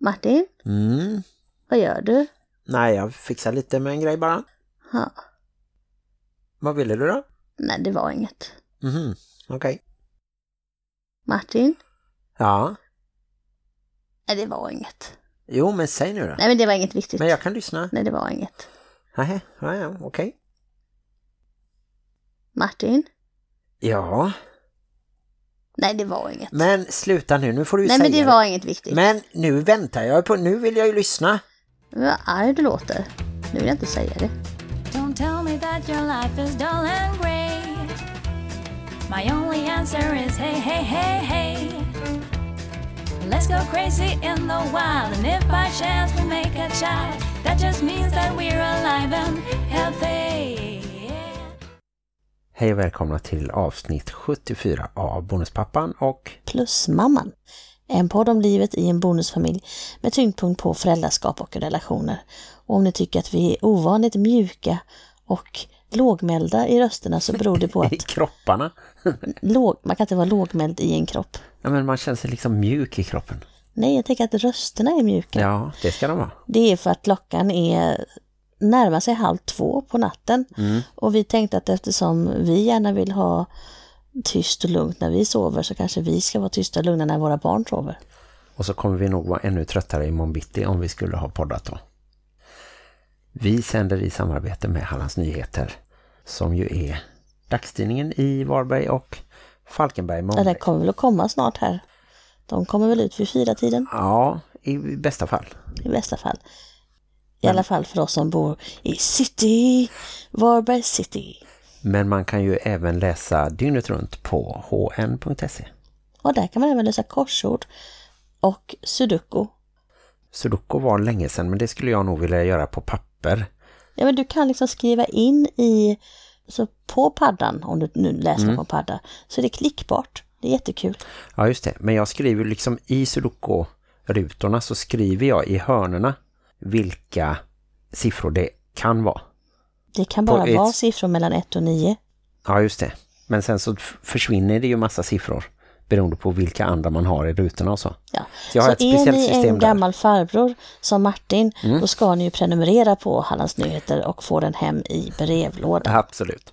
Martin, Mm. vad gör du? Nej, jag fixar lite med en grej bara. Ja. Vad ville du då? Nej, det var inget. Mhm, okej. Martin? Ja. Nej, det var inget. Jo, men säg nu då. Nej, men det var inget viktigt. Men jag kan lyssna. Nej, det var inget. Nej, ja, okej. Martin? Ja, Nej, det var inget. men sluta nu. Nu får du ju Nej, säga men det var inget viktigt. Men nu väntar jag på... Nu vill jag ju lyssna. Vad arg du låter. Nu vill jag inte säga det. Don't tell me that your life is dull and grey. My only answer is hey, hey, hey, hey. Let's go crazy in the wild, and if by chance we make a child, that just means that we're alive and healthy. Hej och välkomna till avsnitt 74 av Bonuspappan och Plus mamman. En podd om livet i en bonusfamilj med tyngdpunkt på föräldraskap och relationer. Och om ni tycker att vi är ovanligt mjuka och lågmälda i rösterna så beror det på i att kropparna. låg, man kan inte vara lågmäld i en kropp. Ja, men man känner sig liksom mjuk i kroppen. Nej, jag tänker att rösterna är mjuka. Ja, det ska de vara. Det är för att klockan är närmar sig halv två på natten. Mm. Och vi tänkte att eftersom vi gärna vill ha tyst och lugnt när vi sover så kanske vi ska vara tysta och lugna när våra barn sover. Och så kommer vi nog vara ännu tröttare i bitti om vi skulle ha poddat då. Vi sänder i samarbete med Hallands Nyheter som ju är dagstidningen i Varberg och Falkenberg Ja, den kommer väl att komma snart här. De kommer väl ut vid fyra tiden Ja, i bästa fall. i bästa fall. I alla fall för oss som bor i city, Varberg city. Men man kan ju även läsa dygnet runt på hn.se. Och där kan man även lösa korsord och sudoku. Sudoku var länge sedan men det skulle jag nog vilja göra på papper. Ja, men du kan liksom skriva in i, så på paddan, om du nu läser på padda, så är det klickbart. Det är jättekul. Ja just det, men jag skriver liksom i Sudoku-rutorna så skriver jag i hörnerna vilka siffror det kan vara. Det kan bara ett- vara siffror mellan 1 och 9. Ja just det, men sen så försvinner det ju massa siffror beroende på vilka andra man har i rutorna och så. Ja. Så jag har ett är ni en där. Mm. gammal farbror som Martin, då ska ni ju prenumerera på Hallands Nyheter och få den hem i brevlådan. Absolut.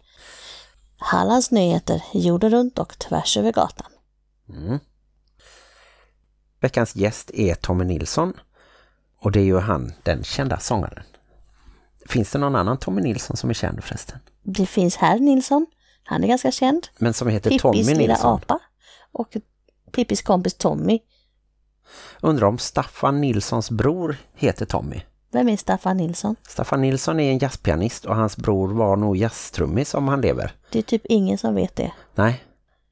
Hallands Nyheter, jorden runt och tvärs över gatan. Veckans gäst är Tommy Nilsson och det är ju han, den kända sångaren. Finns det någon annan Tommy Nilsson som är känd förresten? Det finns herr Nilsson, han är ganska känd. Men som heter Tommy Pippis lilla Nilsson. apa och Pippis kompis Tommy. Undrar om Staffan Nilssons bror heter Tommy. Vem är Staffan Nilsson? Staffan Nilsson är en jazzpianist och hans bror var nog jazztrummis om han lever. Det är typ ingen som vet det. Nej,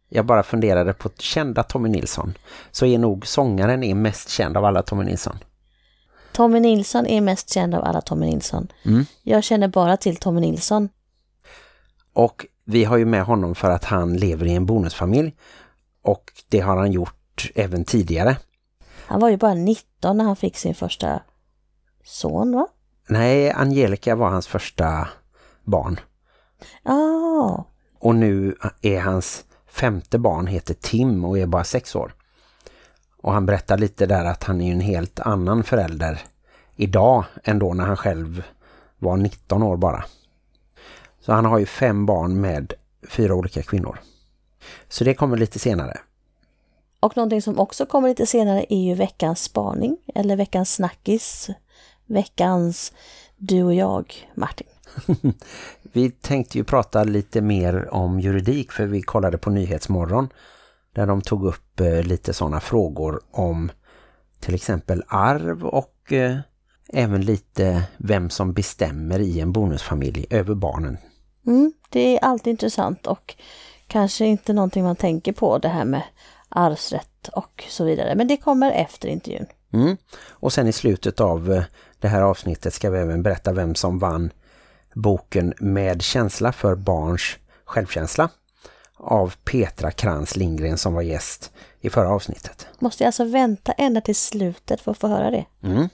jag bara funderade på kända Tommy Nilsson. Så är nog sångaren är mest känd av alla Tommy Nilsson. Tommy Nilsson är mest känd av alla Tommy Nilsson. Mm. Jag känner bara till Tommy Nilsson. Och vi har ju med honom för att han lever i en bonusfamilj. Och det har han gjort även tidigare. Han var ju bara 19 när han fick sin första son va? Nej, Angelica var hans första barn. Ja, Och nu är hans femte barn heter Tim och är bara sex år. Och han berättar lite där att han är en helt annan förälder idag än då när han själv var 19 år bara. Så han har ju fem barn med fyra olika kvinnor. Så det kommer lite senare. och någonting som också kommer lite senare är ju veckans spaning eller veckans snackis. Veckans du och jag, Martin. Vi tänkte ju prata lite mer om juridik för vi kollade på Nyhetsmorgon där de tog upp eh, lite sådana frågor om till exempel arv och eh, även lite vem som bestämmer i en bonusfamilj över barnen. Mm, det är alltid intressant och kanske inte någonting man tänker på det här med arvsrätt och så vidare. Men det kommer efter intervjun. Mm. Och sen i slutet av eh, det här avsnittet ska vi även berätta vem som vann boken Med känsla för barns självkänsla av Petra Krantz Lindgren som var gäst i förra avsnittet. Måste jag alltså vänta ända till slutet för att få höra det? Mm.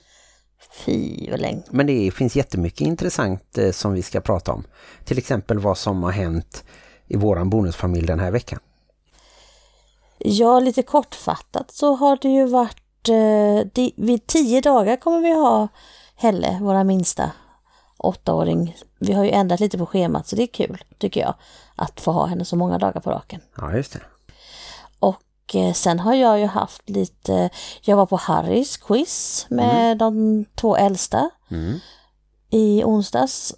Fy vad länge. Men det finns jättemycket intressant eh, som vi ska prata om. Till exempel vad som har hänt i våran bonusfamilj den här veckan. Ja, lite kortfattat så har det ju varit eh, det, vid tio dagar kommer vi ha Helle, våra minsta åttaåring. Vi har ju ändrat lite på schemat så det är kul tycker jag att få ha henne så många dagar på raken. Ja, just det. Och eh, sen har jag ju haft lite, jag var på Harrys quiz med de två äldsta Mm. i onsdags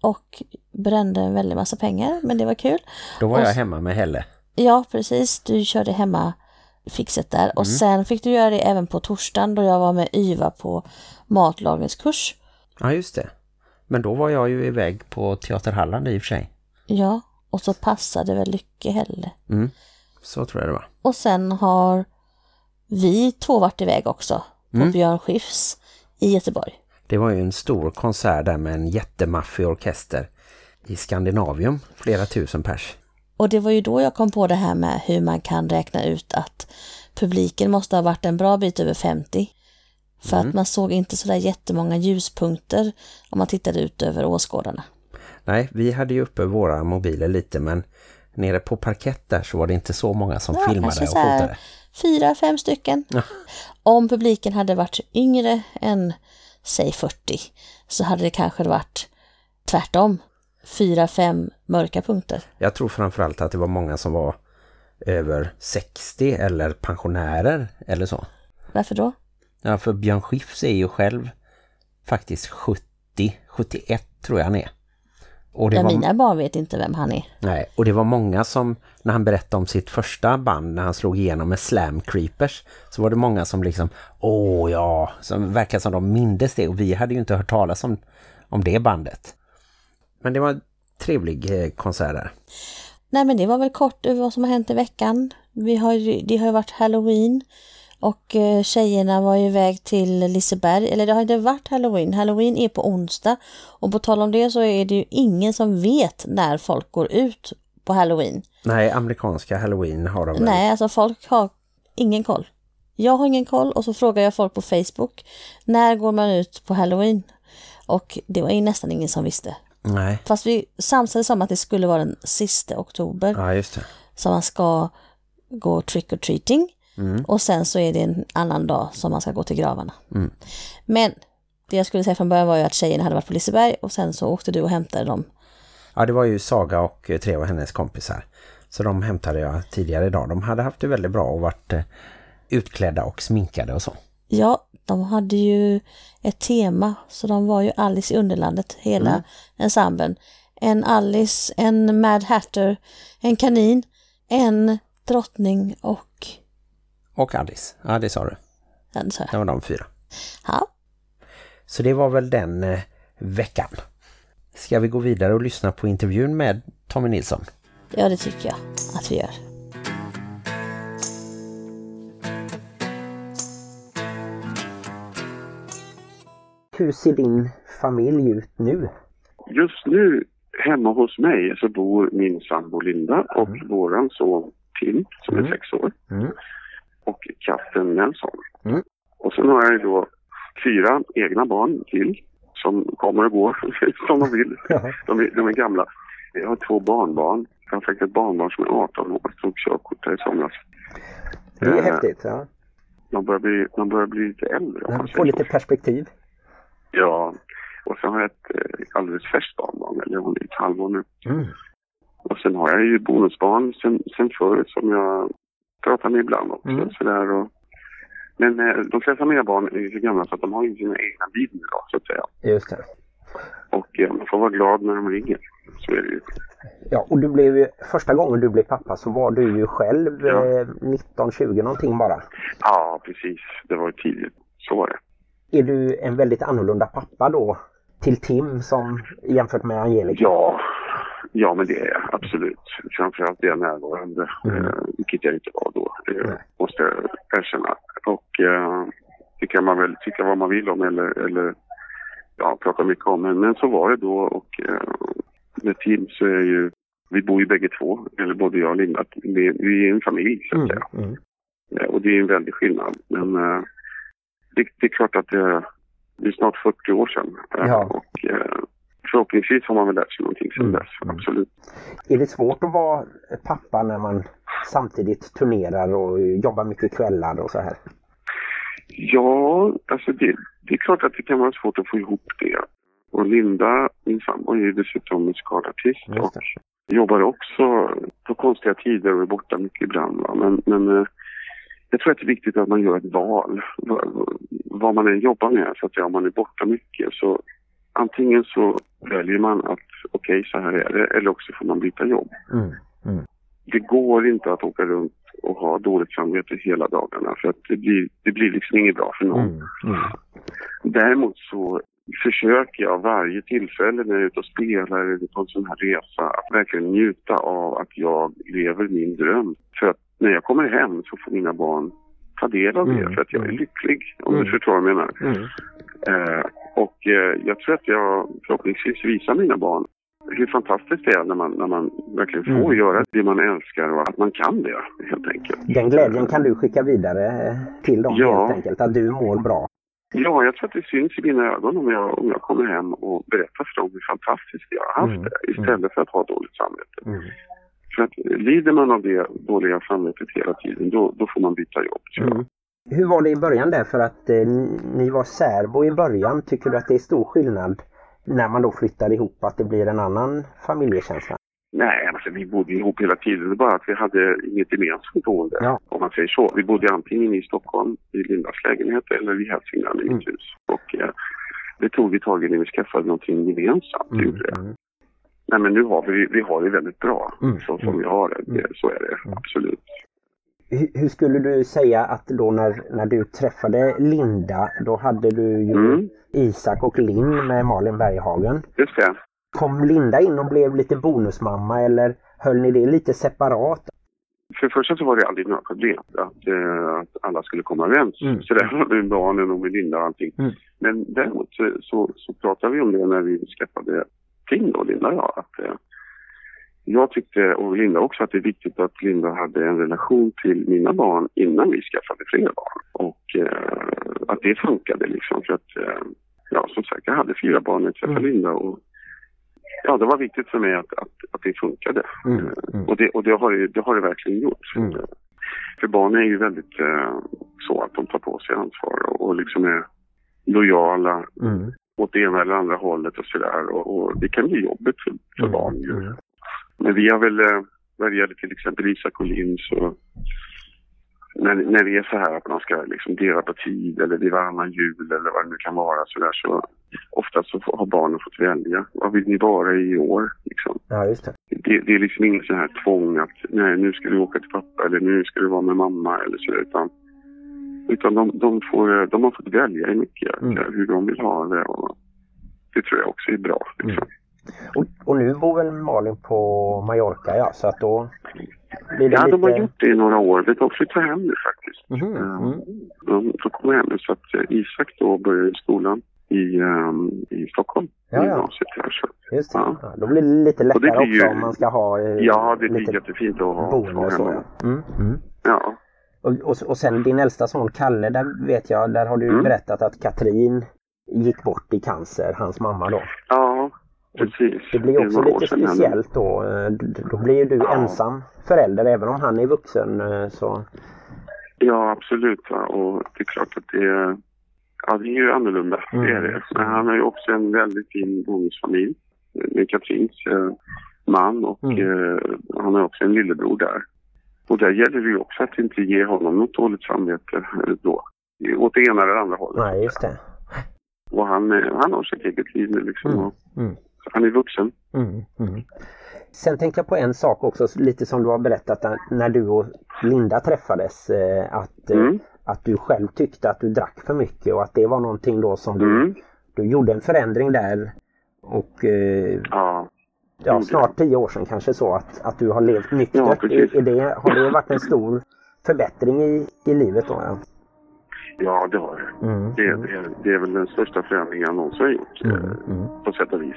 och brände en väldig massa pengar men det var kul. Då var Och jag hemma med Helle. Ja, precis. Du körde hemma fixet där. Och sen fick du göra det även på torsdagen då jag var med Yva på matlagningskurs. Ja, just det. Men då var jag ju iväg på Teater Halland i och för sig. Ja, och så passade väl Lycke heller. Mm. Så tror jag det var. Och sen har vi två varit iväg också på Mm. Björn Skifs i Göteborg. Det var ju en stor konsert där med en jättemaffig orkester i Skandinavium. Flera tusen pers. Och det var ju då jag kom på det här med hur man kan räkna ut att publiken måste ha varit en bra bit över 50. För att man såg inte sådär jättemånga ljuspunkter om man tittade ut över åskådarna. Nej, vi hade ju uppe våra mobiler lite men nere på parkett där så var det inte så många som Ja, filmade och fotade. Fyra, fem stycken. Om publiken hade varit yngre än, säg 40, så hade det kanske varit tvärtom. Fyra, fem mörka punkter. Jag tror framförallt att det var många som var över 60 eller pensionärer eller så. Varför då? Ja, för Björn Skifs är ju själv faktiskt 70, 71 tror jag han är. Och det, Ja, var, mina barn vet inte vem han är. nej, och det var många som, när han berättade om sitt första band, när han slog igenom med Slam Creepers, så var det många som liksom, åh ja, som verkar som de mindes det. Och vi hade ju inte hört talas om, om det bandet. Men det var en trevlig eh, konsert där. Nej men det var väl kort över vad som har hänt i veckan. Vi har, det har ju varit Halloween och eh, tjejerna var ju iväg till Liseberg. Eller det har inte varit Halloween. Halloween är på onsdag. Och på tal om det så är det ju ingen som vet när folk går ut på Halloween. Nej, amerikanska Halloween har de väl. Nej, alltså folk har ingen koll. Jag har ingen koll och så frågar jag folk på Facebook. När går man ut på Halloween? Och det var ju nästan ingen som visste. Nej. Fast vi samsades om att det skulle vara den sista oktober. Ja, just det. som man ska gå trick or treating Mm. och sen så är det en annan dag som man ska gå till gravarna. Men det jag skulle säga från början var ju att tjejerna hade varit på Liseberg och sen så åkte du och hämtade dem. Ja, det var ju Saga och eh, tre av hennes kompisar. Så de hämtade jag tidigare idag. De hade haft det väldigt bra och varit eh, utklädda och sminkade och så. Ja, de hade ju ett tema så de var ju Alice i Underlandet, hela ensemblen. En Alice, en Mad Hatter, en kanin, en drottning och... Och Alice. Ja, det sa du. Ja, det sa Det var de fyra. Ja, Så det var väl den eh, veckan. Ska vi gå vidare och lyssna på intervjun med Tommy Nilsson? ja, det tycker jag att vi gör. Hur ser din familj ut nu? Just nu hemma hos mig så bor min sambo Linda och våran son Tim som är sex år Mm. Och katten Nelson. Mm. Och sen har jag ju då fyra egna barn till som kommer och går som de vill. De är, de är gamla. Jag har två barnbarn. Jag har faktiskt ett barnbarn som är 18 år och tog körkort här i somras. Det är Eh, häftigt. Ja. Man börjar bli, man börjar bli lite äldre. man får lite perspektiv. Ja. Och sen har jag ett eh, alldeles färskt barnbarn, eller hon är ett halvår nu. Mm. Och sen har jag ju bonusbarn sen, sen förut som jag pratar med ibland också. Mm. Sådär och, men eh, de flesta av mina barn är ju så gamla så att de har ju sina egna liv nu då, så att säga. Just det. Och eh, man får vara glad när de ringer. Så är det ju. Ja, och du blev ju, första gången du blev pappa så var du ju själv Ja. eh, 19-20 någonting bara. Ja, precis. Det var ju tidigt. Så var det. Är du en väldigt annorlunda pappa då till Tim som jämfört med Angelica? Ja, ja men det är jag absolut. Framförallt är jag närvarande, Mm. eh, vilket jag inte var då. Nej. måste jag erkänna. Och eh, det kan man väl tycka vad man vill om eller, eller ja, prata mycket om. Men, men så var det då och eh, med Tim så är ju, vi bor ju bägge två, eller både jag och Linda, vi, vi är en familj så att Mm, säga. mm. Eh, Och det är en väldig skillnad. Men eh, det, det är klart att det, det är snart 40 år sedan. Eh, Ja. Och eh, förhoppningsvis har man väl lärt sig någonting sedan Mm, dess. Absolut. Är det svårt att vara pappa när man samtidigt turnerar och jobbar mycket kvällar och så här? Ja, alltså det, det är klart att det kan vara svårt att få ihop det. Och Linda, min sambo, är ju dessutom musikalartist och jobbar också på konstiga tider och är borta mycket ibland. Va? Men, men eh, jag tror att det är viktigt att man gör ett val. Va- Vad man än jobbar med, så att om man är borta mycket så antingen så väljer man att okej, så här är det, eller också får man byta jobb. Mm. Mm. Det går inte att åka runt och ha dåligt samvete hela dagarna för att det blir, det blir liksom inget bra för någon. Mm. Mm. Däremot så försöker jag varje tillfälle när jag är ute och spelar eller på en sån här resa att verkligen njuta av att jag lever min dröm. För att när jag kommer hem så får mina barn ta del av det Mm. för att jag är Mm. lycklig, om Mm. du förstår vad jag menar. Eh, och eh, jag tror att jag förhoppningsvis visar mina barn hur fantastiskt det är när man, när man verkligen får Mm. göra det man älskar och att man kan det helt enkelt. Den glädjen kan du skicka vidare till dem Ja. helt enkelt, att du mår bra. Ja, jag tror att det syns i mina ögon om jag, om jag kommer hem och berättar för dem hur fantastiskt jag har haft Mm, det istället för att ha dåligt samvete. Mm. För att lider man av det dåliga samvetet hela tiden, då, då får man byta jobb. tror jag. Mm. Hur var det i början där? För att eh, ni var särbo i början. Tycker du att det är stor skillnad när man då flyttar ihop, att det blir en annan familjekänsla? Nej, alltså vi bodde ihop hela tiden. Det bara att vi hade inget gemensamt boende. Ja. Om man säger så. Vi bodde antingen i Stockholm, i Lindas lägenhet, eller i Hälsingland i mitt Mm. hus. Och eh, det tog vi tag i när vi skaffade någonting gemensamt. Mm. gjorde det. Mm. Nej, men nu har vi, vi har det väldigt bra. Mm. Så som Mm. vi har det. Så är det, absolut. Hur, skulle du säga att då när, när du träffade Linda, då hade du ju Mm. Isak och Linn med Malin Berghagen. Just det. Kom Linda in och blev lite bonusmamma eller höll ni det lite separat? För det första så var det aldrig några problem att, eh, att alla skulle komma överens. Mm. Så där med barnen och med Linda och allting. Mm. Men däremot så, så, så pratade vi om det när vi skaffade Tim då, Linda och jag. Att, eh, jag tyckte, och Linda också, att det är viktigt att Linda hade en relation till mina barn innan vi skaffade fler barn. Och eh, att det funkade liksom. För att, eh, ja som sagt, jag hade fyra barn när jag träffade Mm. Linda. Och, ja, det var viktigt för mig att, att, att det funkade. Mm. Eh, Mm. och det, och det, har, det, har det verkligen gjort. Mm. För barn är ju väldigt eh, så att de tar på sig ansvar och, och liksom är lojala Mm. åt det ena eller andra hållet och sådär. Och, och det kan bli jobbigt för, för Mm. barn ju. Mm. Men vi har väl, eh, när det gäller till exempel Isak och Linn så när, när det är så här att man ska liksom dela på tid eller vid varannan jul eller vad det nu kan vara så där så oftast så har barnen fått välja. Vad vill ni vara i år? Liksom. Ja, just det. Det, det är liksom inget så här tvång att nej, nu ska du åka till pappa eller nu ska du vara med mamma eller så utan, utan de, de, får, de har fått välja i mycket Mm. eh, hur de vill ha det och det tror jag också är bra. Liksom. Och, och nu bor väl Malin på Mallorca ja, så att då blir det Ja, lite... de har gjort det i några år. De flyttar hem nu faktiskt. Eh, mm. De, de kommer hem nu så att eh, Isak då börjar i skolan i, ehm, i Stockholm. Ja. I gymnasiet här, så. Just det. Ja. Ja, då blir det lite Och det lättare blir ju- också om man ska ha eh, Ja, det blir jättefint att ha, boende och så. Mm, mm. Ja. Och, och, och sen din äldsta son Kalle, där vet jag, där har du Mm. berättat att Katrin gick bort i cancer, hans mamma då. ja, precis. Det blir också år lite speciellt då. eh, Då blir ju du Ja. ensam förälder även om han är vuxen eh, så. Ja, absolut. Va? Och det är klart att det är, ja, det är ju annorlunda. Mm. Det är det. Men han har ju också en väldigt fin bonusfamilj med Katrins eh, man och Mm. eh, han har också en lillebror där. Och där gäller det ju också att inte ge honom något dåligt samvete då. Åt det ena eller andra hållet. Nej, just det. Och han, han har sitt eget liv nu liksom. Mm. Mm. Han är vuxen. Mm, mm. Sen tänkte jag på en sak också, lite som du har berättat när- du och Linda träffades. eh, Att, eh, Mm. att du själv tyckte att du drack för mycket och att det var någonting då som du, Mm. du gjorde en förändring där. Och eh, Ja. ja, gjorde snart tio år sedan kanske så att, att du har levt Ja, nyktert. är, är det, har det varit en stor förbättring i, i livet då? Ja. Ja, det har det. Mm, Det, det, det är väl den största förändringen jag någonsin har gjort. mm, eh, mm, på sätt och vis.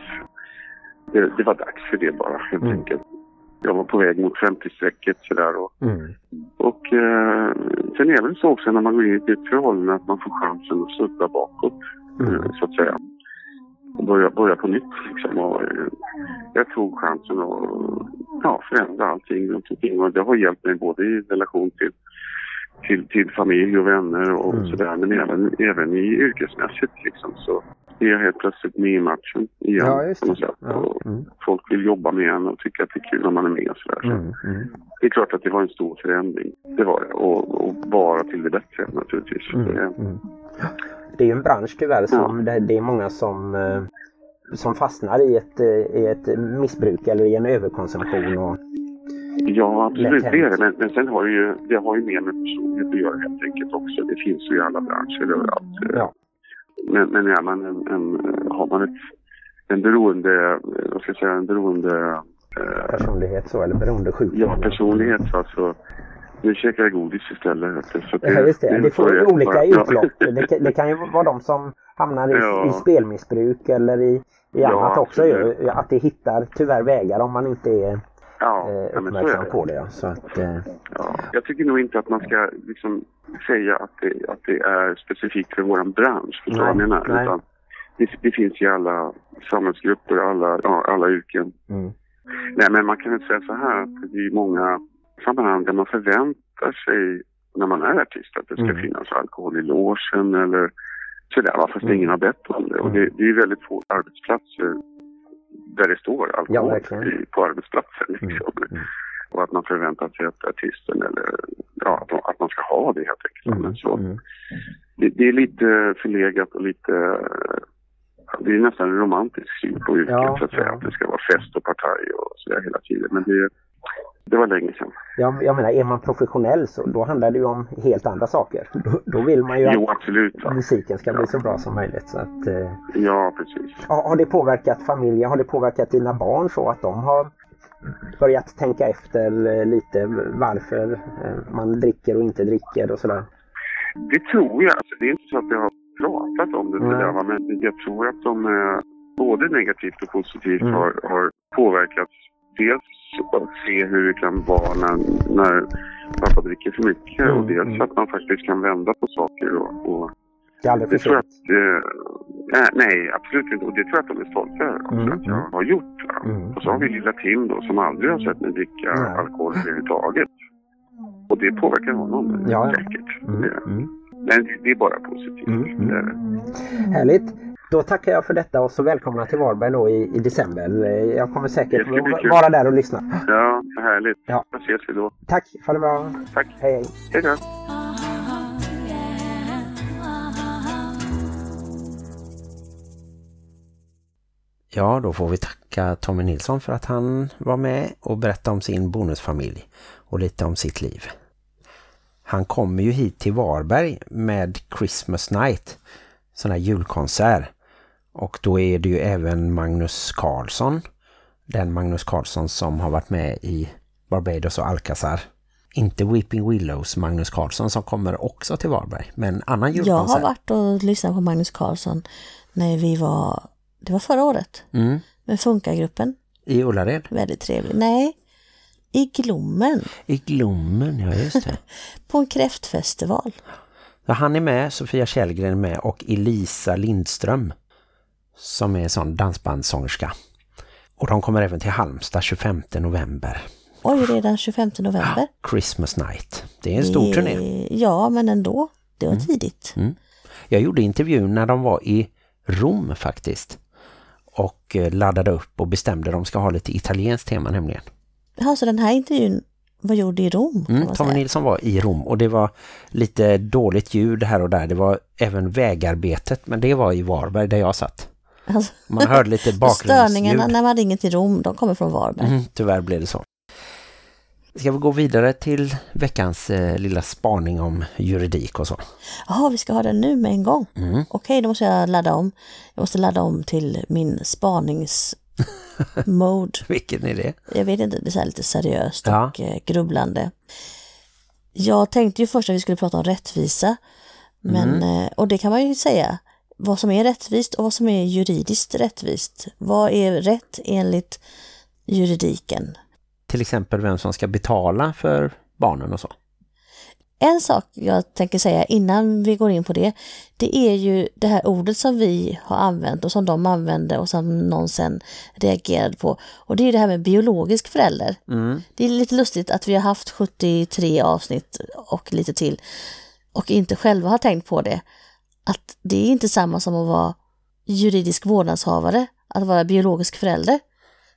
Det, det var dags för det bara, helt Mm. enkelt. Jag var på väg mot 50-strecket sådär och, mm, och eh, sen är det väl så också när man går in i ett nytt förhållande att man får chansen att sudda bakåt, mm. eh, så att säga. Och börja, börja på nytt liksom. Och, eh, jag tog chansen att ja, förändra allting runt omkring och det har hjälpt mig både i relation till till, till familj och vänner och Mm. sådär. Men även, även i yrkesmässigt liksom så är jag helt plötsligt med i matchen igen. Ja, just det. Ja. Och Mm. folk vill jobba med en och tycker att det är kul när man är med sådär. Så Mm. Mm. Det är klart att det var en stor förändring. Det var det. Och, och bara till det bättre naturligtvis. Mm. Det, Mm. Det är ju en bransch tyvärr som det, det är många som, eh, som fastnar i ett, eh, i ett missbruk eller i en överkonsumtion. Och, Ja, absolut Lätt det är det. Men, men sen har det ju, det har ju mer med personlighet att göra helt enkelt också. Det finns ju i alla branscher överallt. Ja. Men, men är man en, en, har man ett, en beroende, eh, vad ska jag säga, en beroende eh, personlighet så, eller beroendesjukdom. ja, personlighet så alltså, nu käkar jag godis istället. Så Ja, just det. Det får ju olika ja. utlopp. Det, kan- det kan ju vara de som hamnar i, Ja. i spelmissbruk eller i, i Ja, annat också. absolut. Ju, att det hittar tyvärr vägar om man inte är Ja, eh, uppmärksam det. på det. ja. Så att, eh, Ja, jag tycker nog inte att man ska liksom säga att det, att det är specifikt för våran bransch. Förstår du vad jag det, det finns i alla samhällsgrupper, alla, ja, alla yrken. mm, Nej, men man kan väl säga så här att det är många sammanhang där man förväntar sig när man är artist att det ska Mm. finnas alkohol i logen eller sådär, fast Mm. ingen har bett om det. Och det, det är väldigt få arbetsplatser där det står Ja, alkohol verkligen. i, på arbetsplatsen. Mm, Liksom. mm. Och att man förväntar sig att artisten eller ja, att, de- att man ska ha det helt enkelt. Mm, så, mm. det, det är lite förlegat och lite ja, det är nästan en romantisk syn på yrket Ja, så att säga. ja. Att det ska vara fest och partaj och sådär hela tiden. Men det, det var länge sedan. Jag, jag menar, är man professionell så då handlar det ju om helt andra saker. Då, då vill man ju Jo, att absolut. Va? musiken ska bli Ja. så bra som möjligt. Så att, eh, Ja, precis. har, har det påverkat familjen? Har det påverkat dina barn så att de har börjat tänka efter eh, lite varför eh, man dricker och inte dricker och sådär? Det tror jag. Alltså, det är inte så att jag har pratat om det sådär, va? men jag tror att de eh, både negativt och positivt Mm. har, har påverkats. Dels att se hur det kan vara när, när pappa dricker för mycket Mm, och dels mm. att man faktiskt kan vända på saker. Och, och Det är aldrig för sent. att, eh, nej, absolut inte. Och det tror jag att de är stolta över Mm, att jag mm. har gjort. Mm, Och så har vi lilla Tim då som aldrig har sett mig dricka Nej. alkohol överhuvudtaget. Och det påverkar honom Ja, ja. säkert. Mm, mm. Men det- är bara positivt. Mm, mm. Det är det. Härligt! Då tackar jag för detta och så välkomna till Varberg då i, i december. Jag kommer säkert vara där och lyssna. Ja, härligt. Ja. Då ses vi då. Tack! Ha det bra! Tack. Hej hej! Hej då. Ja, då får vi tacka Tommy Nilsson för att han var med och berättade om sin bonusfamilj och lite om sitt liv. Han kommer ju hit till Varberg med Christmas Night, sån här julkonsert. Och då är det ju även Magnus Carlsson, den Magnus Carlsson som har varit med i Barbados och Alcazar. Inte Weeping Willows Magnus Carlsson som kommer också till Varberg, men annan Jag julkonsert. har varit och lyssnat på Magnus Carlsson när vi var, det var förra året, Mm, med Funka-gruppen. I Ullared. Väldigt trevlig. Nej, i Glommen, I Glommen, ja just det. på en kräftfestival. Ja, han är med, Sofia Källgren är med och Elisa Lindström som är en sån dansbandssångerska. Och de kommer även till Halmstad 25 november. Oj, redan 25 november. Christmas night. Det är en stor Det- turné. Ja, men ändå. Det var tidigt. Jag gjorde intervjun när de var i Rom faktiskt. Och eh, laddade upp och bestämde de ska ha lite italienskt tema nämligen. Ja, så den här intervjun var gjord i Rom Mm, Tommy säga. Nilsson var i Rom och det var lite dåligt ljud här och där. Det var även vägarbetet men det var i Varberg där jag satt. Alltså, Man hörde lite bakgrundsljud. störningarna när man ringer till Rom, de kommer från Varberg. Mm, tyvärr blev det så. Ska vi gå vidare till veckans eh, lilla spaning om juridik och så? Jaha, vi ska ha den nu med en gång. Mm. Okej, då måste jag ladda om. Jag måste ladda om till min spaningsmode. Vilken är det? Jag vet inte, det är så här lite seriöst Ja. och eh, grubblande. Jag tänkte ju först att vi skulle prata om rättvisa. Men, Mm. eh, och det kan man ju säga. Vad som är rättvist och vad som är juridiskt rättvist. Vad är rätt enligt juridiken? Till exempel vem som ska betala för barnen och så. En sak jag tänker säga innan vi går in på det, det är ju det här ordet som vi har använt och som de använde och som någon sen reagerade på. Och det är det här med biologisk förälder. Mm. Det är lite lustigt att vi har haft 73 avsnitt och lite till och inte själva har tänkt på det. Att det är inte samma som att vara juridisk vårdnadshavare, att vara biologisk förälder.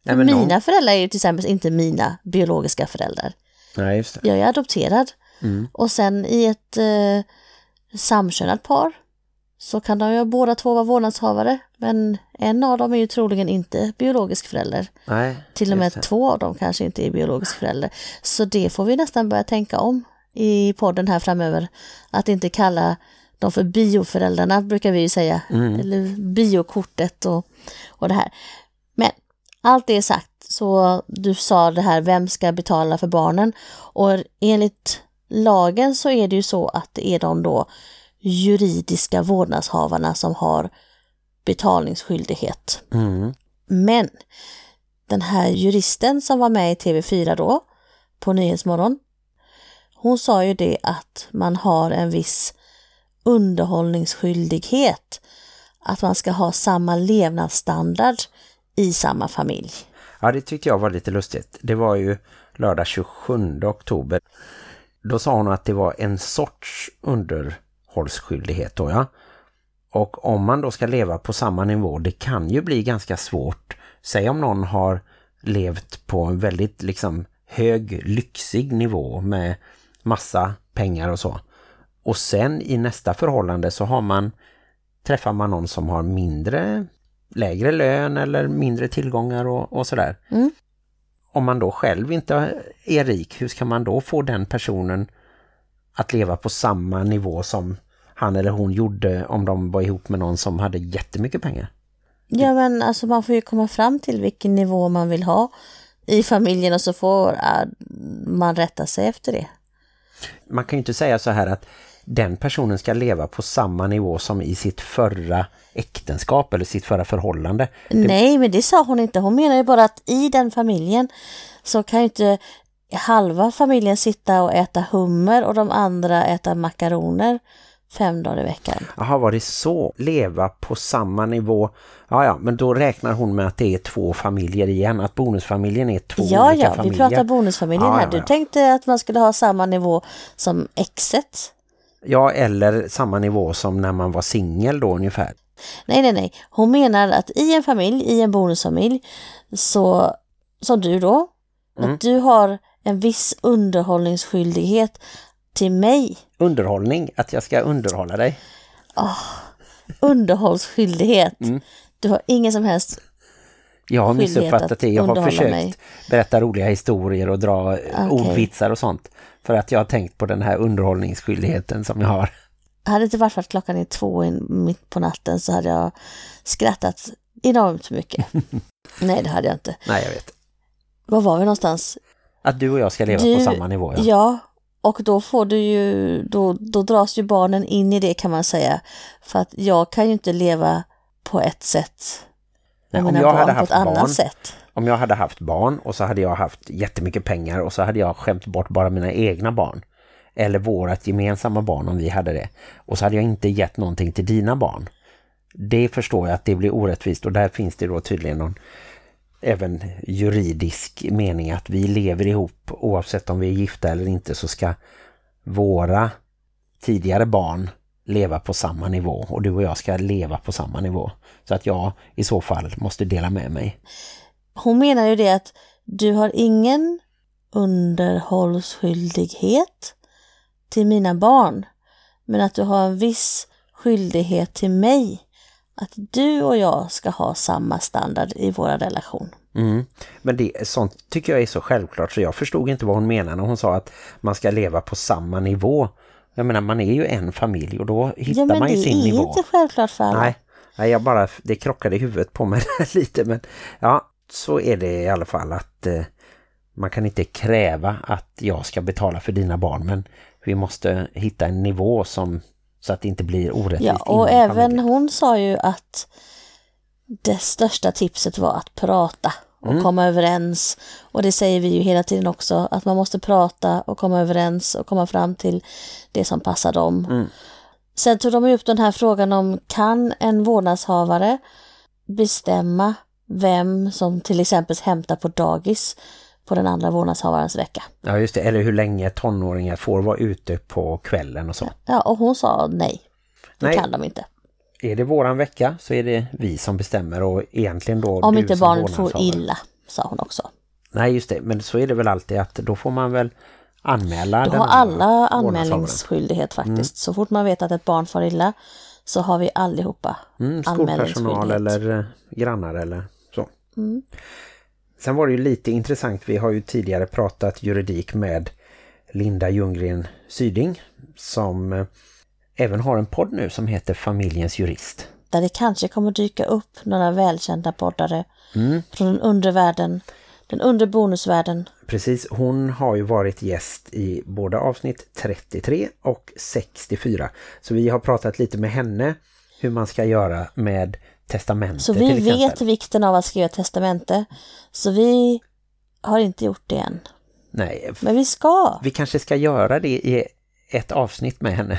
Nej, mina någon- föräldrar är ju till exempel inte mina biologiska föräldrar. Nej, just det. Jag är adopterad. Mm. Och sen i ett eh, samkönat par så kan de ju båda två vara vårdnadshavare. Men en av dem är ju troligen inte biologisk förälder. Nej, Till och med två av dem kanske inte är biologisk förälder. Så det får vi nästan börja tänka om i podden här framöver. Att inte kalla dem för bioföräldrarna brukar vi ju säga. Mm. Eller biokortet och, och det här. Men allt det sagt så du sa det här, vem ska betala för barnen? Och enligt lagen så är det ju så att det är de då juridiska vårdnadshavarna som har betalningsskyldighet. Mm. Men den här juristen som var med i TV4 då, på Nyhetsmorgon, hon sa ju det att man har en viss underhållningsskyldighet. Att man ska ha samma levnadsstandard i samma familj. Ja, det tyckte jag var lite lustigt. Det var ju lördag 27 oktober. Då sa hon att det var en sorts underhållsskyldighet då, ja. Och om man då ska leva på samma nivå, det kan ju bli ganska svårt. Säg om någon har levt på en väldigt liksom hög, lyxig nivå med massa pengar och så. Och sen i nästa förhållande så har man träffar man någon som har mindre lägre lön eller mindre tillgångar och, och sådär. Mm. Om man då själv inte är rik, hur ska man då få den personen att leva på samma nivå som han eller hon gjorde om de var ihop med någon som hade jättemycket pengar? Ja men alltså man får ju komma fram till vilken nivå man vill ha i familjen och så får äh, man rätta sig efter det. Man kan ju inte säga så här att den personen ska leva på samma nivå som i sitt förra äktenskap eller sitt förra förhållande. Nej, men det sa hon inte. Hon menar ju bara att i den familjen så kan ju inte halva familjen sitta och äta hummer och de andra äta makaroner fem dagar i veckan. Jaha, var det så? Leva på samma nivå? Ja, ja, men då räknar hon med att det är två familjer igen. Att bonusfamiljen är två Ja, olika ja, familjer. vi pratar bonusfamiljen Ja, här. ja, Du ja. tänkte att man skulle ha samma nivå som exet. Ja, eller samma nivå som när man var singel då ungefär. Nej, nej, nej. Hon menar att i en familj, i en bonusfamilj, så som du då, Mm. att du har en viss underhållningsskyldighet till mig. Underhållning, att jag ska underhålla dig. Underhållsskyldighet. Mm. Du har ingen som helst Jag har missuppfattat att det. Jag har försökt mig. berätta roliga historier och dra Okej. ordvitsar och sånt. För att jag har tänkt på den här underhållningsskyldigheten som jag har. Hade det inte varit för att klockan är två in, mitt på natten så hade jag skrattat enormt mycket. Nej, det hade jag inte. Nej, jag vet. Var var vi någonstans? Att du och jag ska leva Du- på samma nivå. Ja. Ja, och då får du ju, då, då dras ju barnen in i det kan man säga. För att jag kan ju inte leva på ett sätt Nej, om jag hade haft barn, sätt. om jag hade haft barn och så hade jag haft jättemycket pengar och så hade jag skämt bort bara mina egna barn. Eller vårat gemensamma barn om vi hade det. Och så hade jag inte gett någonting till dina barn. Det förstår jag att det blir orättvist och där finns det då tydligen någon även juridisk mening att vi lever ihop oavsett om vi är gifta eller inte så ska våra tidigare barn leva på samma nivå och du och jag ska leva på samma nivå. Så att jag i så fall måste dela med mig. Hon menar ju det att du har ingen underhållsskyldighet till mina barn. Men att du har en viss skyldighet till mig. Att du och jag ska ha samma standard i vår relation. Mm. Men det, sånt tycker jag är så självklart så jag förstod inte vad hon menar när hon sa att man ska leva på samma nivå. Jag menar, man är ju en familj och då hittar ja, men man ju det sin är nivå. inte självklart för alla. Nej, nej, jag bara, det krockade i huvudet på mig lite. Men ja, så är det i alla fall att eh, man kan inte kräva att jag ska betala för dina barn. Men vi måste hitta en nivå som så att det inte blir orättvist Ja, och även familjen. hon sa ju att det största tipset var att prata och mm. komma överens. Och det säger vi ju hela tiden också, att man måste prata och komma överens och komma fram till det som passar dem. Mm. Sen tog de upp den här frågan om kan en vårdnadshavare bestämma vem som till exempel hämtar på dagis på den andra vårdnadshavarens vecka. Ja just det, eller hur länge tonåringar får vara ute på kvällen och så. Ja, och hon sa nej. Det nej. kan de inte. Är det våran vecka så är det vi som bestämmer och egentligen då Om inte barnet får illa, sa hon också. Nej just det, men så är det väl alltid att då får man väl anmäla Då har alla anmälningsskyldighet faktiskt. Mm. Så fort man vet att ett barn får illa så har vi allihopa mm, Skolpersonal eller eh, grannar eller så. Mm. Sen var det ju lite intressant, vi har ju tidigare pratat juridik med Linda Ljunggren Syding som eh, även har en podd nu som heter Familjens jurist. Där det kanske kommer dyka upp några välkända poddare mm. från den undre världen, den undre bonusvärlden. Precis, hon har ju varit gäst i både avsnitt 33 och 64. Så vi har pratat lite med henne hur man ska göra med testamente Så vi vet vikten av att skriva testamente. Så vi har inte gjort det än. Nej. Men vi ska. Vi kanske ska göra det i ett avsnitt med henne.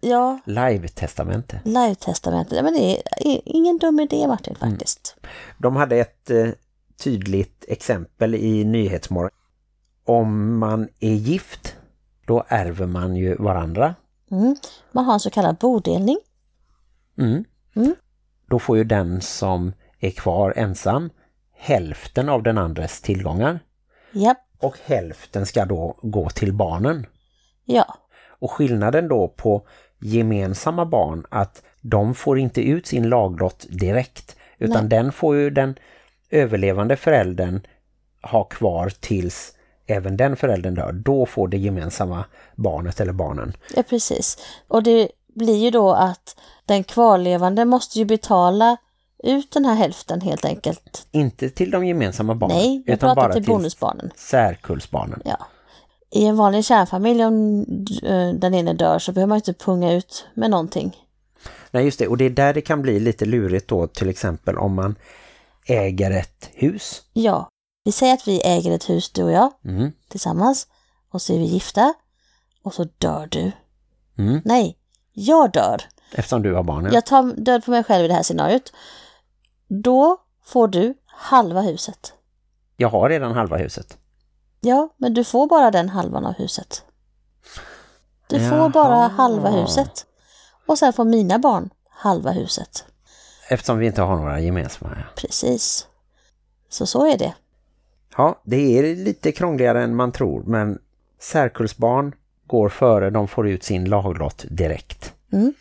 Ja. Live-testamente. Live-testamente. Ja, men det är ingen dum idé Martin mm. faktiskt. Mm. De hade ett eh, tydligt exempel i Nyhetsmorgon. Om man är gift, då ärver man ju varandra. Mm. Man har en så kallad bodelning. Mm. Mm. Då får ju den som är kvar ensam hälften av den andres tillgångar. Japp. Och hälften ska då gå till barnen. Ja. Och skillnaden då på gemensamma barn att de får inte ut sin laglott direkt utan Nej. den får ju den överlevande föräldern ha kvar tills även den föräldern dör. Då får det gemensamma barnet eller barnen. Ja, precis. Och det blir ju då att den kvarlevande måste ju betala ut den här hälften helt enkelt. Inte till de gemensamma barnen. Nej, utan bara till bonusbarnen. Särkullsbarnen. Ja. I en vanlig kärnfamilj om eh, den ene dör så behöver man inte punga ut med någonting. Nej just det, och det är där det kan bli lite lurigt då till exempel om man äger ett hus. Ja, vi säger att vi äger ett hus du och jag mm. tillsammans och så är vi gifta och så dör du. Mm. Nej, jag dör. Eftersom du har barnen. Jag tar död på mig själv i det här scenariot. Då får du halva huset. Jag har redan halva huset. Ja, men du får bara den halvan av huset. Du Jaha. får bara halva huset. Och sen får mina barn halva huset. Eftersom vi inte har några gemensamma. Precis. Så så är det. Ja, det är lite krångligare än man tror. Men särkullsbarn går före de får ut sin laglott direkt. Mm.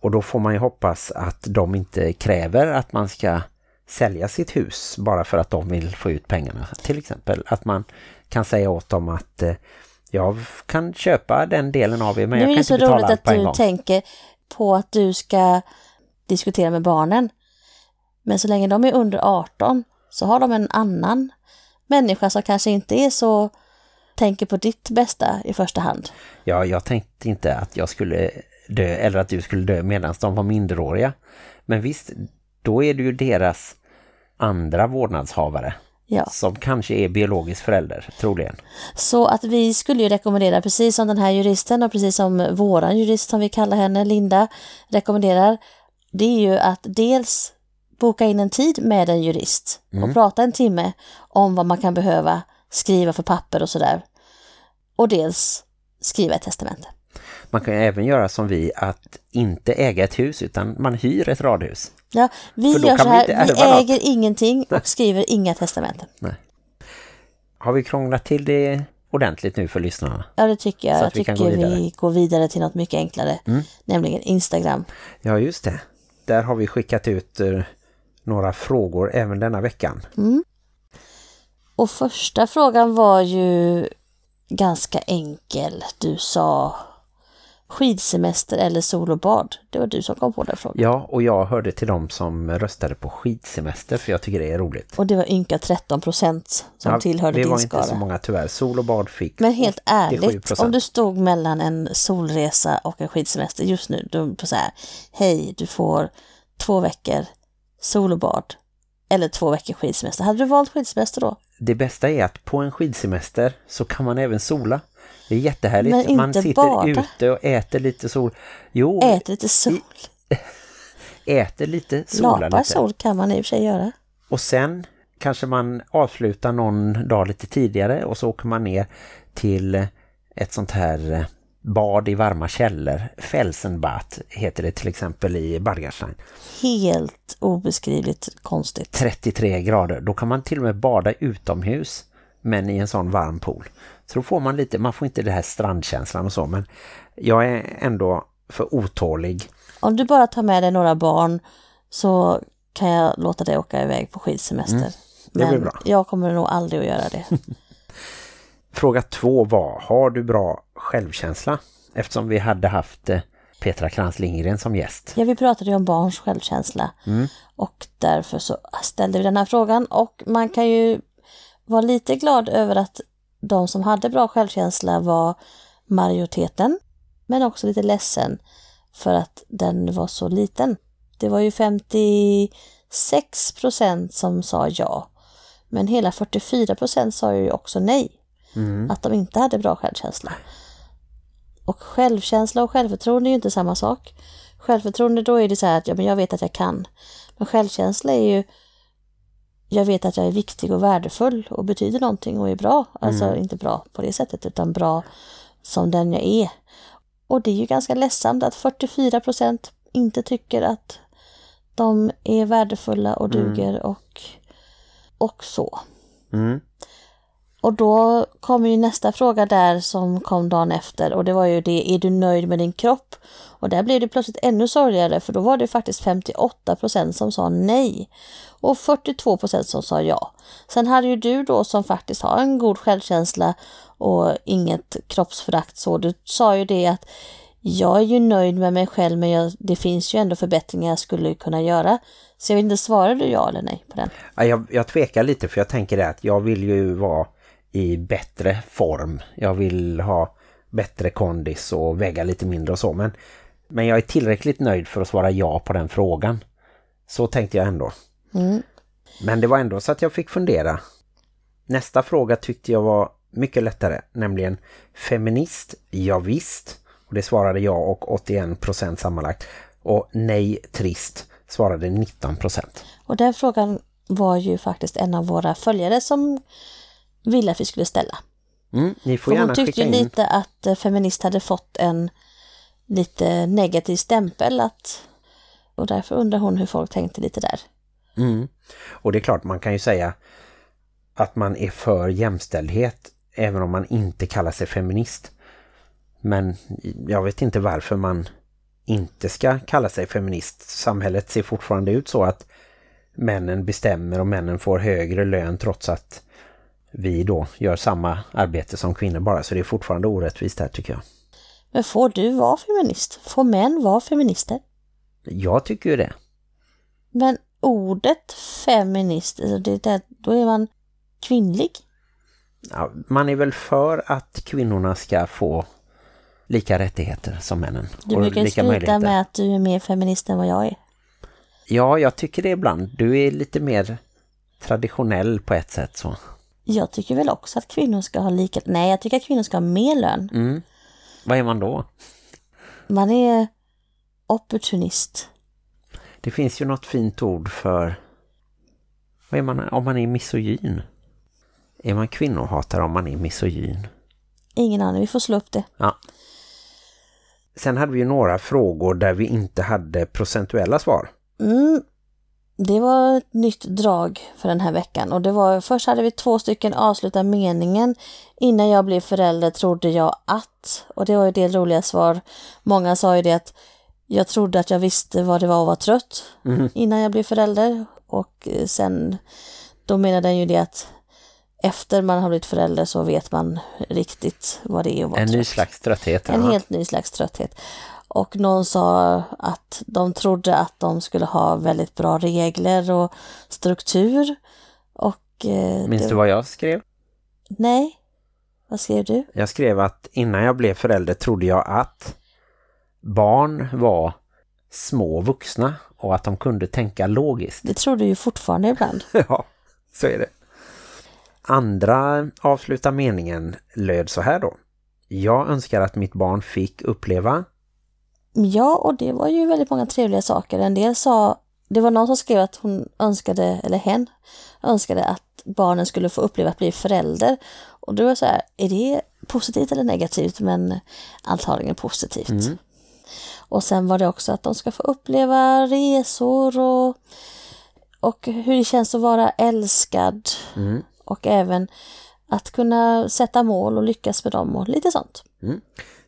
Och då får man ju hoppas att de inte kräver att man ska sälja sitt hus bara för att de vill få ut pengarna. Till exempel att man kan säga åt dem att eh, jag kan köpa den delen av er men jag kan inte betala allt på en gång. Nu är det så roligt att du tänker på att du ska diskutera med barnen. Men så länge de är under 18 så har de en annan människa som kanske inte är så tänker på ditt bästa i första hand. Ja, jag tänkte inte att jag skulle dö eller att du skulle dö medan de var minderåriga. Men visst, då är det ju deras andra vårdnadshavare. Ja. Som kanske är biologisk förälder, troligen. Så att vi skulle ju rekommendera, precis som den här juristen och precis som våran jurist som vi kallar henne, Linda, rekommenderar, det är ju att dels boka in en tid med en jurist och mm. prata en timme om vad man kan behöva skriva för papper och sådär. Och dels skriva ett testamente. Man kan även göra som vi att inte äga ett hus utan man hyr ett radhus. Ja, vi gör så här, vi, vi äger något. ingenting och skriver inga testamenten. Nej. Har vi krånglat till det ordentligt nu för lyssnarna? Ja, det tycker jag. Jag tycker gå vi går vidare till något mycket enklare, mm. nämligen Instagram. Ja, just det. Där har vi skickat ut uh, några frågor även denna veckan. Mm. Och första frågan var ju ganska enkel. Du sa skidsemester eller solobad. Det var du som kom på den frågan. Ja, och jag hörde till dem som röstade på skidsemester för jag tycker det är roligt. Och det var ynka 13 procent som ja, tillhörde din skara. Det var inte så många tyvärr. Sol och bad fick Men helt ärligt, om du stod mellan en solresa och en skidsemester just nu, då på så här, hej, du får två veckor sol och bad eller två veckor skidsemester. Hade du valt skidsemester då? Det bästa är att på en skidsemester så kan man även sola. Det är jättehärligt. Men inte man sitter bada. ute och äter lite sol. Jo, Ät lite sol. äter lite, sola Lapa lite. sol kan man i och för sig göra. Och sen kanske man avslutar någon dag lite tidigare och så åker man ner till ett sånt här eh, bad i varma källor. Felsenbad heter det till exempel i Bargarstein. Helt obeskrivligt konstigt. 33 grader. Då kan man till och med bada utomhus men i en sån varm pool. Så då får man lite, man får inte det här strandkänslan och så men jag är ändå för otålig. Om du bara tar med dig några barn så kan jag låta dig åka iväg på skidsemester. Mm, det blir bra. jag kommer nog aldrig att göra det. Fråga två var, har du bra självkänsla? Eftersom vi hade haft eh, Petra Krantz Lindgren som gäst. Ja, vi pratade ju om barns självkänsla och därför så ställde vi den här frågan och man kan ju vara lite glad över att de som hade bra självkänsla var majoriteten men också lite ledsen för att den var så liten. Det var ju 56 procent som sa ja men hela 44 procent sa ju också nej. Att de inte hade bra självkänsla. Och självkänsla och självförtroende är ju inte samma sak. Självförtroende då är det så här att ja, men jag vet att jag kan. Men självkänsla är ju jag vet att jag är viktig och värdefull och betyder någonting och är bra. Alltså inte bra på det sättet utan bra som den jag är. Och det är ju ganska ledsamt att 44 procent inte tycker att de är värdefulla och duger och, och så. Mm. Och då kommer ju nästa fråga där som kom dagen efter och det var ju det, är du nöjd med din kropp? Och där blev det plötsligt ännu sorgligare för då var det faktiskt 58 procent som sa nej och 42 procent som sa ja. Sen hade ju du då som faktiskt har en god självkänsla och inget kroppsförakt så, du sa ju det att jag är ju nöjd med mig själv men jag, det finns ju ändå förbättringar jag skulle kunna göra. Så jag vet inte, svarar du ja eller nej på den? Jag, jag tvekar lite för jag tänker det att jag vill ju vara i bättre form. Jag vill ha bättre kondis och väga lite mindre och så. Men, men jag är tillräckligt nöjd för att svara ja på den frågan. Så tänkte jag ändå. Mm. Men det var ändå så att jag fick fundera. Nästa fråga tyckte jag var mycket lättare. Nämligen feminist, ja visst. Och det svarade jag och 81% sammanlagt. Och nej, trist svarade 19%. Och den frågan var ju faktiskt en av våra följare som ville att vi skulle ställa. Mm, ni får För gärna hon tyckte ju lite att eh, feminist hade fått en lite negativ stämpel att, och därför undrar hon hur folk tänkte lite där. Mm. Och det är klart, man kan ju säga att man är för jämställdhet även om man inte kallar sig feminist. Men jag vet inte varför man inte ska kalla sig feminist. Samhället ser fortfarande ut så att männen bestämmer och männen får högre lön trots att vi då gör samma arbete som kvinnor bara. Så det är fortfarande orättvist här tycker jag. Men får du vara feminist? Får män vara feminister? Jag tycker ju det. Men ordet feminist, alltså det, det, då är man kvinnlig. Ja, man är väl för att kvinnorna ska få lika rättigheter som männen. Du brukar skryta med att du är mer feminist än vad jag är. Ja, jag tycker det ibland. Du är lite mer traditionell på ett sätt så. Jag tycker väl också att kvinnor ska ha lika... Nej, jag tycker att kvinnor ska ha mer lön. Mm. Vad är man då? Man är opportunist. Det finns ju något fint ord för vad är man om man är misogyn? Är man kvinnohatare om man är misogyn? Ingen aning, vi får slå upp det. Ja. Sen hade vi ju några frågor där vi inte hade procentuella svar. Mm, det var ett nytt drag för den här veckan och det var först hade vi två stycken avsluta meningen innan jag blev förälder trodde jag att och det var ju det roliga svar. Många sa ju det att jag trodde att jag visste vad det var att vara trött innan jag blev förälder och eh, sen då menade den ju det att efter man har blivit förälder så vet man riktigt vad det är att vara En trött. ny slags trötthet. En ja. helt ny slags trötthet. Och någon sa att de trodde att de skulle ha väldigt bra regler och struktur. Och... Eh, Minns det- du vad jag skrev? Nej. Vad skrev du? Jag skrev att innan jag blev förälder trodde jag att barn var små vuxna och att de kunde tänka logiskt. Det tror du ju fortfarande ibland. ja, så är det. Andra avsluta meningen löd så här då. Jag önskar att mitt barn fick uppleva... Ja, och det var ju väldigt många trevliga saker. En del sa... Det var någon som skrev att hon önskade, eller hen önskade att barnen skulle få uppleva att bli förälder. Och då var så här, är det positivt eller negativt? Men antagligen positivt. Mm. Och sen var det också att de ska få uppleva resor och, och hur det känns att vara älskad. Mm. Och även att kunna sätta mål och lyckas med dem och lite sånt. Mm.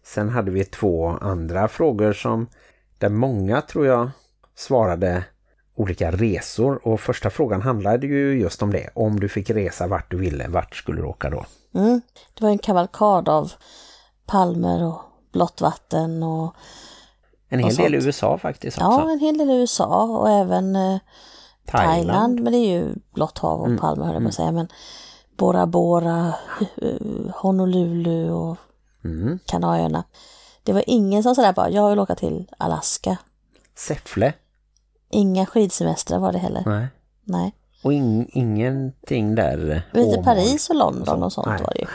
Sen hade vi två andra frågor som där många tror jag svarade olika resor och första frågan handlade ju just om det. Om du fick resa vart du ville, vart skulle du åka då? Mm. Det var en kavalkad av palmer och blått vatten och en hel del i USA faktiskt också. Ja, en hel del i USA och även eh, Thailand. Thailand. Men det är ju blått hav och mm. palmer höll jag på att mm. säga. Men Bora Bora, Honolulu och mm. Kanarierna. Det var ingen som sådär bara, jag vill åka till Alaska. Säffle? Inga skidsemestrar var det heller. Nej. Nej. Och in, ingenting där? Lite Paris och London och sånt, och sånt var det ju.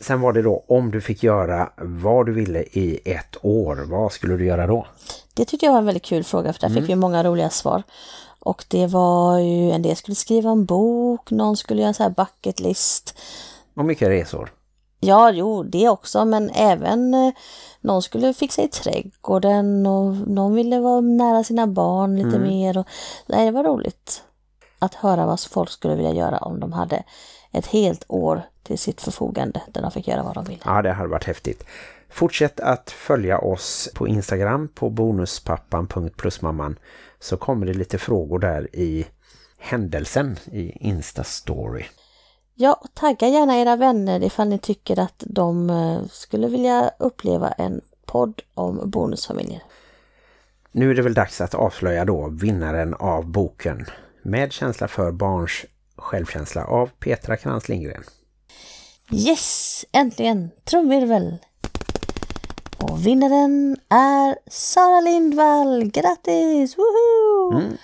Sen var det då, om du fick göra vad du ville i ett år, vad skulle du göra då? Det tyckte jag var en väldigt kul fråga, för där mm. fick vi många roliga svar. Och det var ju, en del skulle skriva en bok, någon skulle göra en sån här bucket list. Och mycket resor. Ja, jo, det också, men även eh, någon skulle fixa i trädgården och någon ville vara nära sina barn lite mm. mer. Och, nej, det var roligt att höra vad folk skulle vilja göra om de hade ett helt år till sitt förfogande där de fick göra vad de ville. Ja, det hade varit häftigt. Fortsätt att följa oss på Instagram på bonuspappan.plusmamman så kommer det lite frågor där i händelsen i Insta-story. Ja, och tagga gärna era vänner ifall ni tycker att de eh, skulle vilja uppleva en podd om bonusfamiljer. Nu är det väl dags att avslöja då vinnaren av boken Med känsla för barns självkänsla av Petra Krantz Lindgren. Yes, äntligen! Trumvirvel! Och vinnaren är Sara Lindvall. Grattis! Woohoo! Mm.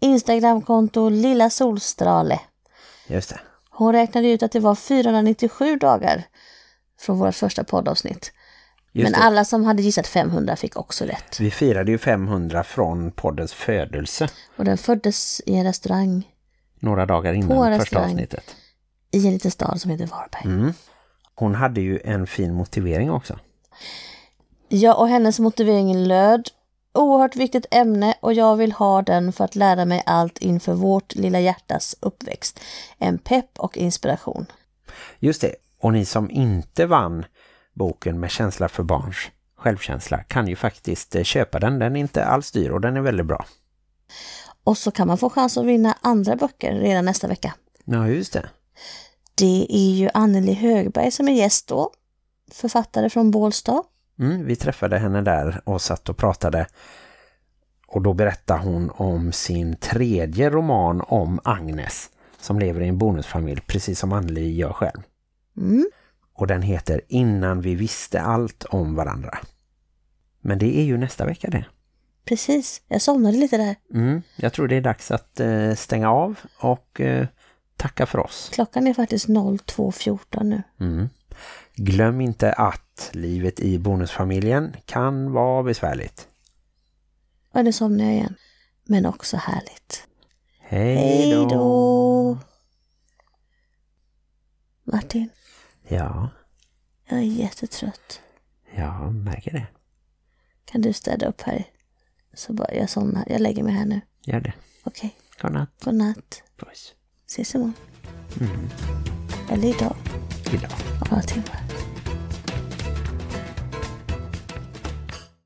Instagramkonto Lilla Solstrale. Just det. Hon räknade ut att det var 497 dagar från vårt första poddavsnitt. Just Men det. alla som hade gissat 500 fick också rätt. Vi firade ju 500 från poddens födelse. Och den föddes i en restaurang. Några dagar innan första avsnittet. I en liten stad som heter Varberg. Mm. Hon hade ju en fin motivering också. Ja, och hennes motivering löd Oerhört viktigt ämne och jag vill ha den för att lära mig allt inför vårt lilla hjärtas uppväxt. En pepp och inspiration. Just det, och ni som inte vann boken med känsla för barns självkänsla kan ju faktiskt eh, köpa den. Den är inte alls dyr och den är väldigt bra. Och så kan man få chans att vinna andra böcker redan nästa vecka. Ja, just det. Det är ju Anneli Högberg som är gäst då. Författare från Bålstad. Mm, vi träffade henne där och satt och pratade. Och då berättade hon om sin tredje roman om Agnes som lever i en bonusfamilj, precis som Anneli gör själv. Mm. Och den heter Innan vi visste allt om varandra. Men det är ju nästa vecka det. Precis, jag somnade lite där. Mm, jag tror det är dags att eh, stänga av och eh, tacka för oss. Klockan är faktiskt 02.14 nu. Mm. Glöm inte att livet i bonusfamiljen kan vara besvärligt. Och det somnar jag igen. Men också härligt. Hej då! Martin? Ja? Jag är jättetrött. Ja, märker det. Kan du städa upp här? Så bara, jag somnar. Jag lägger mig här nu. Gör det. Okej. Okay. Godnatt. Godnatt. Puss. Ses imorgon. Mm. Eller idag. Idag. Om några timmar.